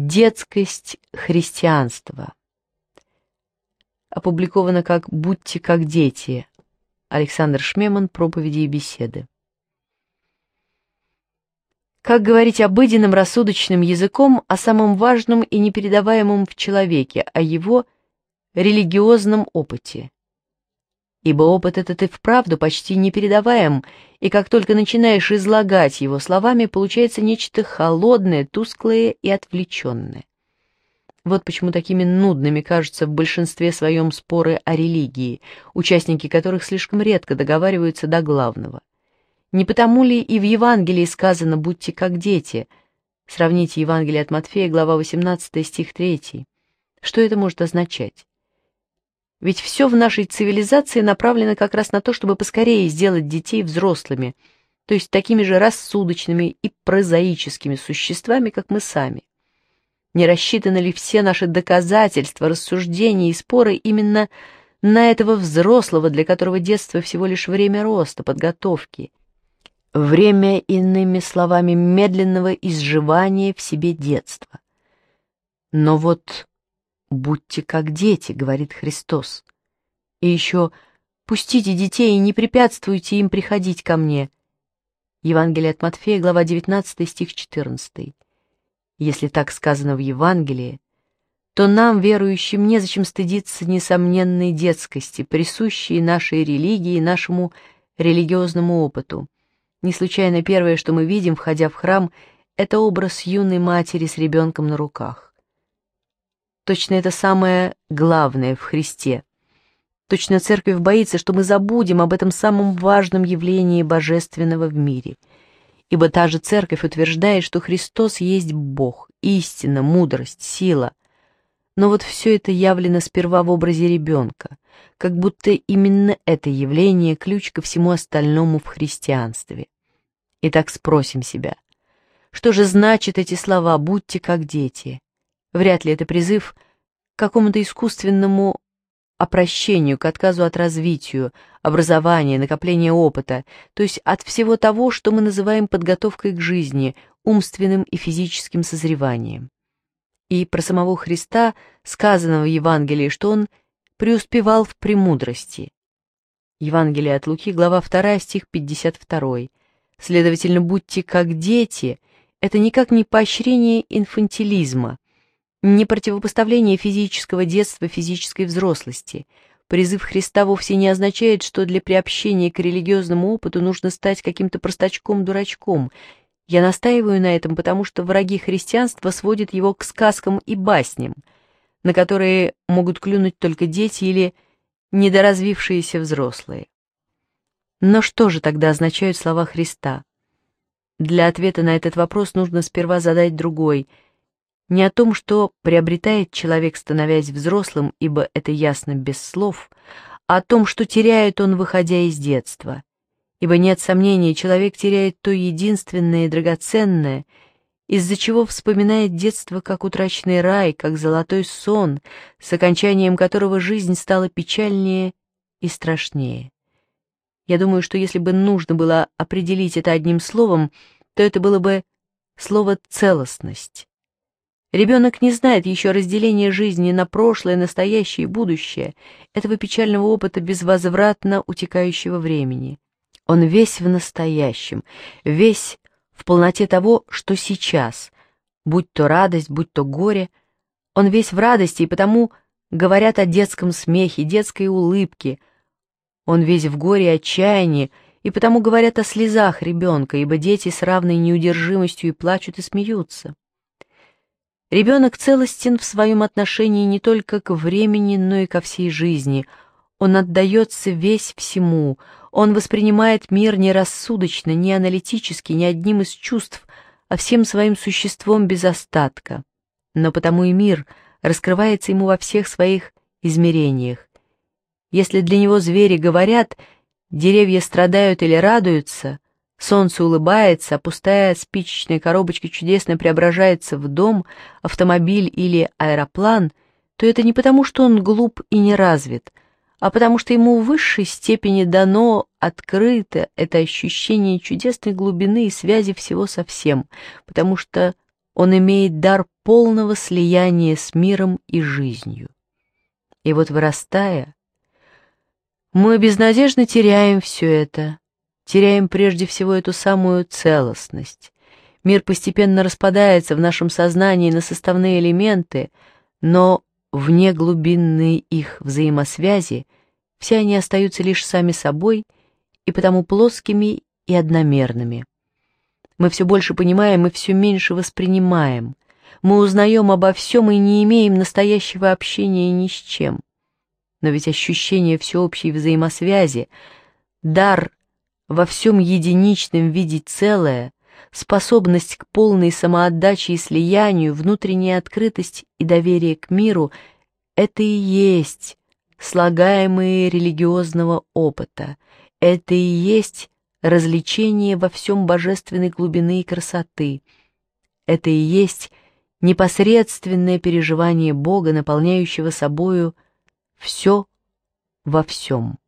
«Детскость христианства». Опубликовано как «Будьте как дети». Александр Шмеман. Проповеди и беседы. Как говорить обыденным рассудочным языком о самом важном и непередаваемом в человеке, о его религиозном опыте? ибо опыт этот и вправду почти непередаваем, и как только начинаешь излагать его словами, получается нечто холодное, тусклое и отвлеченное. Вот почему такими нудными кажутся в большинстве своем споры о религии, участники которых слишком редко договариваются до главного. Не потому ли и в Евангелии сказано «будьте как дети»? Сравните Евангелие от Матфея, глава 18, стих 3. Что это может означать? Ведь все в нашей цивилизации направлено как раз на то, чтобы поскорее сделать детей взрослыми, то есть такими же рассудочными и прозаическими существами, как мы сами. Не рассчитаны ли все наши доказательства, рассуждения и споры именно на этого взрослого, для которого детство всего лишь время роста, подготовки, время, иными словами, медленного изживания в себе детства? Но вот «Будьте как дети», — говорит Христос. И еще «Пустите детей и не препятствуйте им приходить ко мне». Евангелие от Матфея, глава 19, стих 14. Если так сказано в Евангелии, то нам, верующим, незачем стыдиться несомненной детскости, присущей нашей религии и нашему религиозному опыту. Не случайно первое, что мы видим, входя в храм, это образ юной матери с ребенком на руках. Точно это самое главное в Христе. Точно церковь боится, что мы забудем об этом самом важном явлении божественного в мире. Ибо та же церковь утверждает, что Христос есть Бог, истина, мудрость, сила. Но вот все это явлено сперва в образе ребенка, как будто именно это явление ключ ко всему остальному в христианстве. Итак, спросим себя, что же значит эти слова «будьте как дети»? Вряд ли это призыв к какому-то искусственному опрощению, к отказу от развитию, образования, накопления опыта, то есть от всего того, что мы называем подготовкой к жизни, умственным и физическим созреванием. И про самого Христа сказано в Евангелии, что он преуспевал в премудрости. Евангелие от Луки, глава 2, стих 52. Следовательно, будьте как дети, это никак не поощрение инфантилизма, не противопоставление физического детства физической взрослости. Призыв Христа вовсе не означает, что для приобщения к религиозному опыту нужно стать каким-то простачком-дурачком. Я настаиваю на этом, потому что враги христианства сводят его к сказкам и басням, на которые могут клюнуть только дети или недоразвившиеся взрослые. Но что же тогда означают слова Христа? Для ответа на этот вопрос нужно сперва задать другой – не о том, что приобретает человек, становясь взрослым, ибо это ясно без слов, а о том, что теряет он, выходя из детства. Ибо нет сомнений, человек теряет то единственное и драгоценное, из-за чего вспоминает детство как утраченный рай, как золотой сон, с окончанием которого жизнь стала печальнее и страшнее. Я думаю, что если бы нужно было определить это одним словом, то это было бы слово «целостность». Ребенок не знает еще разделения жизни на прошлое, настоящее и будущее, этого печального опыта безвозвратно утекающего времени. Он весь в настоящем, весь в полноте того, что сейчас, будь то радость, будь то горе. Он весь в радости, и потому говорят о детском смехе, детской улыбке. Он весь в горе и отчаянии, и потому говорят о слезах ребенка, ибо дети с равной неудержимостью и плачут, и смеются. Ребенок целостен в своем отношении не только к времени, но и ко всей жизни. Он отдается весь всему, он воспринимает мир не рассудочно, не аналитически, не одним из чувств, а всем своим существом без остатка. Но потому и мир раскрывается ему во всех своих измерениях. Если для него звери говорят, деревья страдают или радуются, Солнце улыбается, а пустая спичечная коробочка чудесно преображается в дом, автомобиль или аэроплан, то это не потому, что он глуп и не развит, а потому что ему в высшей степени дано открыто это ощущение чудесной глубины и связи всего со всем, потому что он имеет дар полного слияния с миром и жизнью. И вот вырастая, мы безнадежно теряем все это, теряем прежде всего эту самую целостность. Мир постепенно распадается в нашем сознании на составные элементы, но вне глубинной их взаимосвязи все они остаются лишь сами собой и потому плоскими и одномерными. Мы все больше понимаем и все меньше воспринимаем. Мы узнаем обо всем и не имеем настоящего общения ни с чем. Но ведь ощущение всеобщей взаимосвязи, дар во всем единичном виде целое, способность к полной самоотдаче и слиянию, внутренняя открытость и доверие к миру — это и есть слагаемые религиозного опыта, это и есть развлечение во всем божественной глубины и красоты, это и есть непосредственное переживание Бога, наполняющего собою все во всем.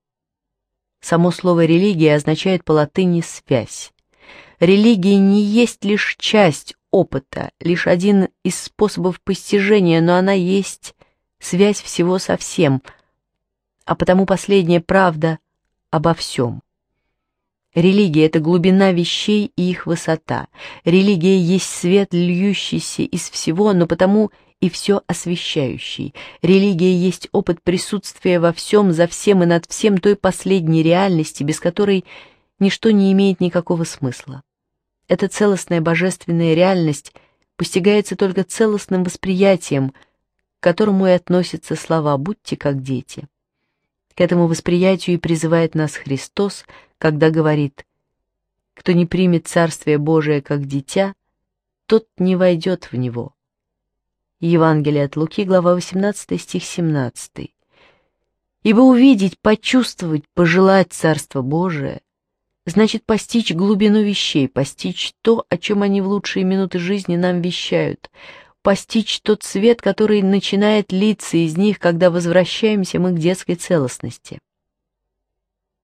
Само слово «религия» означает по латыни «связь». Религия не есть лишь часть опыта, лишь один из способов постижения, но она есть связь всего со всем, а потому последняя правда обо всем. Религия — это глубина вещей и их высота. Религия есть свет, льющийся из всего, но потому и все освещающий. Религия есть опыт присутствия во всем, за всем и над всем той последней реальности, без которой ничто не имеет никакого смысла. Эта целостная божественная реальность постигается только целостным восприятием, к которому и относятся слова «будьте как дети». К этому восприятию и призывает нас Христос, когда говорит «Кто не примет Царствие Божие как дитя, тот не войдет в него». Евангелие от Луки, глава 18, стих 17. Ибо увидеть, почувствовать, пожелать Царство Божие значит постичь глубину вещей, постичь то, о чем они в лучшие минуты жизни нам вещают, постичь тот свет, который начинает литься из них, когда возвращаемся мы к детской целостности.